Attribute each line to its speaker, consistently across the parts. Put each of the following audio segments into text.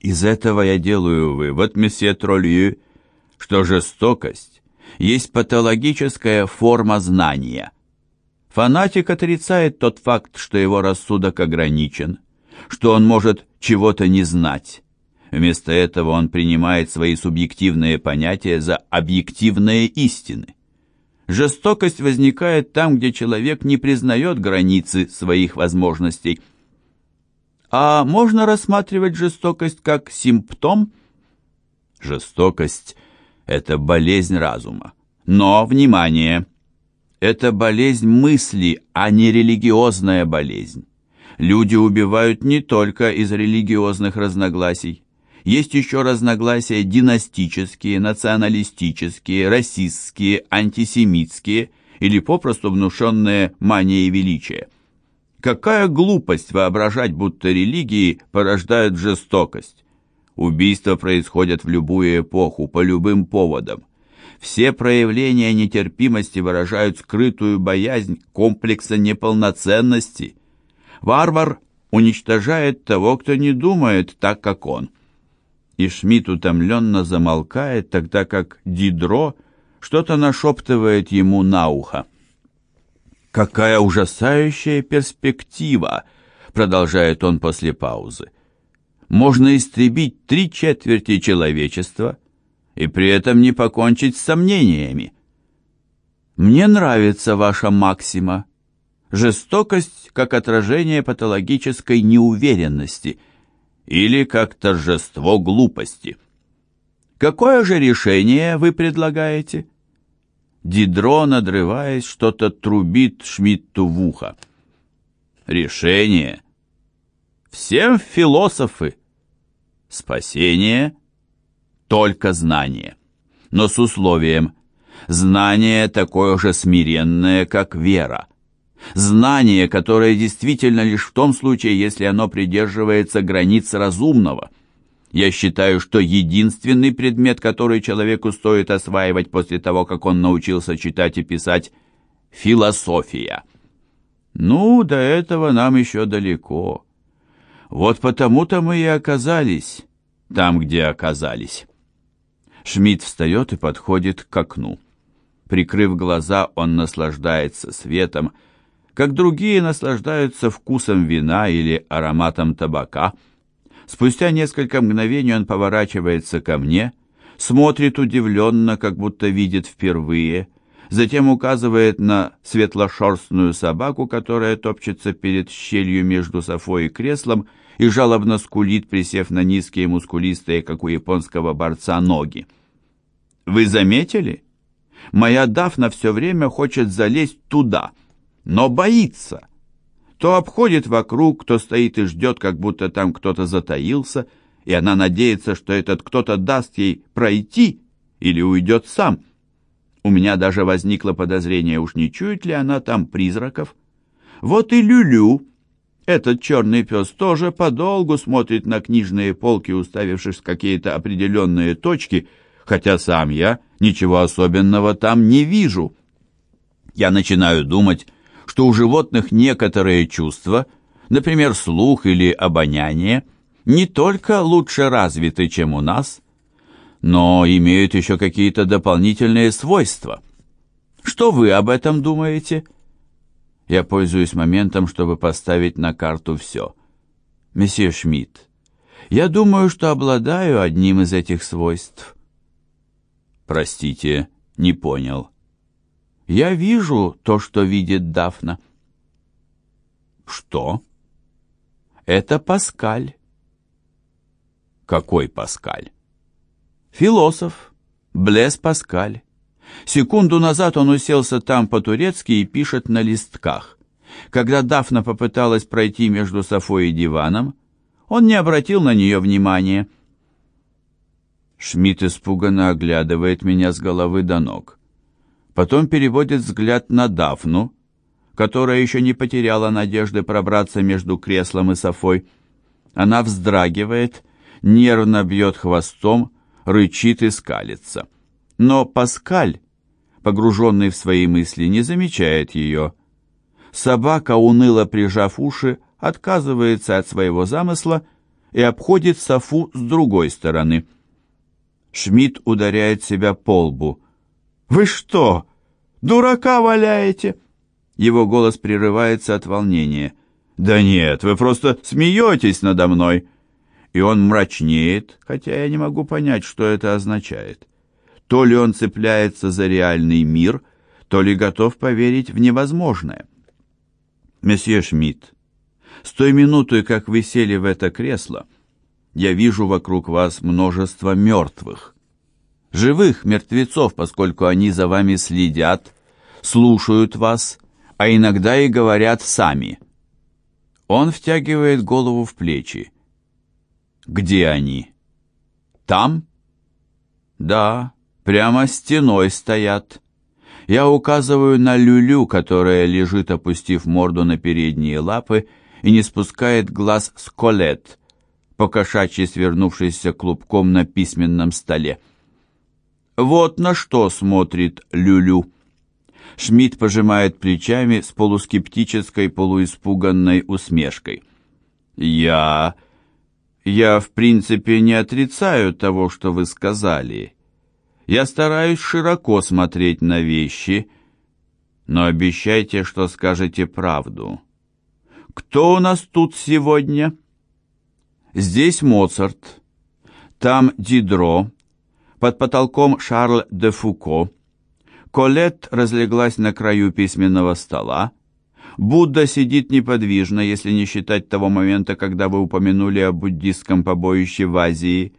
Speaker 1: Из этого я делаю вывод, месье Тролью, что жестокость есть патологическая форма знания. Фанатик отрицает тот факт, что его рассудок ограничен, что он может чего-то не знать. Вместо этого он принимает свои субъективные понятия за объективные истины. Жестокость возникает там, где человек не признает границы своих возможностей. А можно рассматривать жестокость как симптом? Жестокость – это болезнь разума. Но, внимание, это болезнь мысли, а не религиозная болезнь. Люди убивают не только из религиозных разногласий. Есть еще разногласия династические, националистические, расистские, антисемитские или попросту внушенные манией величия. Какая глупость воображать, будто религии порождают жестокость. Убийства происходят в любую эпоху, по любым поводам. Все проявления нетерпимости выражают скрытую боязнь комплекса неполноценности. Варвар уничтожает того, кто не думает так, как он и Шмидт утомленно замолкает, тогда как Дидро что-то нашептывает ему на ухо. «Какая ужасающая перспектива!» — продолжает он после паузы. «Можно истребить три четверти человечества и при этом не покончить с сомнениями. Мне нравится ваша максима. Жестокость как отражение патологической неуверенности — или как торжество глупости. Какое же решение вы предлагаете? Дидро, надрываясь, что-то трубит Шмидту в ухо. Решение. Всем философы. Спасение — только знание. Но с условием знание такое же смиренное, как вера. Знание, которое действительно лишь в том случае, если оно придерживается границ разумного. Я считаю, что единственный предмет, который человеку стоит осваивать после того, как он научился читать и писать – философия. Ну, до этого нам еще далеко. Вот потому-то мы и оказались там, где оказались. Шмидт встает и подходит к окну. Прикрыв глаза, он наслаждается светом, как другие наслаждаются вкусом вина или ароматом табака. Спустя несколько мгновений он поворачивается ко мне, смотрит удивленно, как будто видит впервые, затем указывает на светлошерстную собаку, которая топчется перед щелью между софой и креслом и жалобно скулит, присев на низкие мускулистые, как у японского борца, ноги. «Вы заметили? Моя Дафна все время хочет залезть туда», но боится. То обходит вокруг, то стоит и ждет, как будто там кто-то затаился, и она надеется, что этот кто-то даст ей пройти или уйдет сам. У меня даже возникло подозрение, уж не чует ли она там призраков. Вот и Люлю, этот черный пес, тоже подолгу смотрит на книжные полки, уставившись в какие-то определенные точки, хотя сам я ничего особенного там не вижу. Я начинаю думать, что у животных некоторые чувства, например, слух или обоняние, не только лучше развиты, чем у нас, но имеют еще какие-то дополнительные свойства. Что вы об этом думаете? Я пользуюсь моментом, чтобы поставить на карту все. Месье Шмидт, я думаю, что обладаю одним из этих свойств. Простите, не понял. Я вижу то, что видит Дафна. Что? Это Паскаль. Какой Паскаль? Философ. Блес Паскаль. Секунду назад он уселся там по-турецки и пишет на листках. Когда Дафна попыталась пройти между Софой и диваном, он не обратил на нее внимания. Шмидт испуганно оглядывает меня с головы до ног потом переводит взгляд на Дафну, которая еще не потеряла надежды пробраться между креслом и Софой. Она вздрагивает, нервно бьет хвостом, рычит и скалится. Но Паскаль, погруженный в свои мысли, не замечает ее. Собака, уныло прижав уши, отказывается от своего замысла и обходит Софу с другой стороны. Шмидт ударяет себя по лбу. «Вы что, дурака валяете?» Его голос прерывается от волнения. «Да нет, вы просто смеетесь надо мной!» И он мрачнеет, хотя я не могу понять, что это означает. То ли он цепляется за реальный мир, то ли готов поверить в невозможное. «Месье Шмидт, с той минуты, как вы сели в это кресло, я вижу вокруг вас множество мертвых. Живых мертвецов, поскольку они за вами следят, слушают вас, а иногда и говорят сами. Он втягивает голову в плечи. Где они? Там? Да, прямо стеной стоят. Я указываю на Люлю, которая лежит, опустив морду на передние лапы, и не спускает глаз с Колет, покошачьи свернувшийся клубком на письменном столе. Вот на что смотрит Люлю. Шмидт пожимает плечами с полускептической, полуиспуганной усмешкой. «Я... я, в принципе, не отрицаю того, что вы сказали. Я стараюсь широко смотреть на вещи, но обещайте, что скажете правду». Кто у нас тут сегодня? Здесь Моцарт, там Дидро, под потолком Шарль де Фуко. Колет разлеглась на краю письменного стола. Будда сидит неподвижно, если не считать того момента, когда вы упомянули о буддистском побоище в Азии.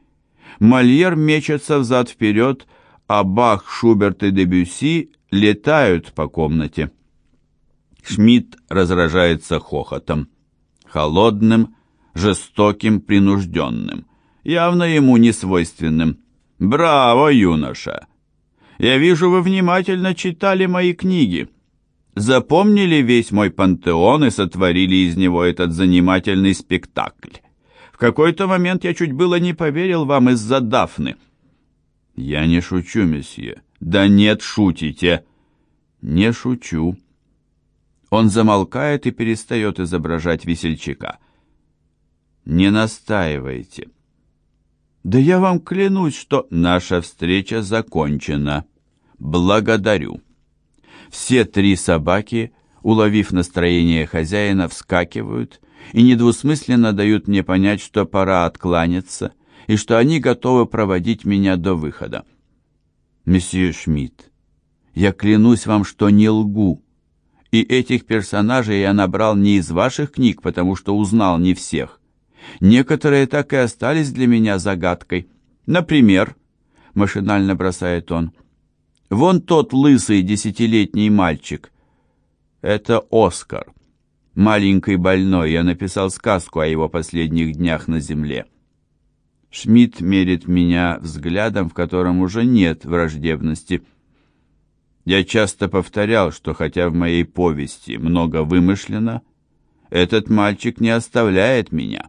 Speaker 1: Мольер мечется взад-вперед, а Бах, Шуберт и Дебюсси летают по комнате. Шмидт разражается хохотом. Холодным, жестоким, принужденным. Явно ему не свойственным. «Браво, юноша! Я вижу, вы внимательно читали мои книги. Запомнили весь мой пантеон и сотворили из него этот занимательный спектакль. В какой-то момент я чуть было не поверил вам из-за Дафны». «Я не шучу, месье». «Да нет, шутите». «Не шучу». Он замолкает и перестает изображать весельчака. «Не настаивайте». «Да я вам клянусь, что наша встреча закончена. Благодарю». Все три собаки, уловив настроение хозяина, вскакивают и недвусмысленно дают мне понять, что пора откланяться и что они готовы проводить меня до выхода. «Месье Шмидт, я клянусь вам, что не лгу. И этих персонажей я набрал не из ваших книг, потому что узнал не всех. Некоторые так и остались для меня загадкой. Например, машинально бросает он, вон тот лысый десятилетний мальчик. Это Оскар. Маленький больной, я написал сказку о его последних днях на земле. Шмидт мерит меня взглядом, в котором уже нет враждебности. Я часто повторял, что хотя в моей повести много вымышлено, этот мальчик не оставляет меня.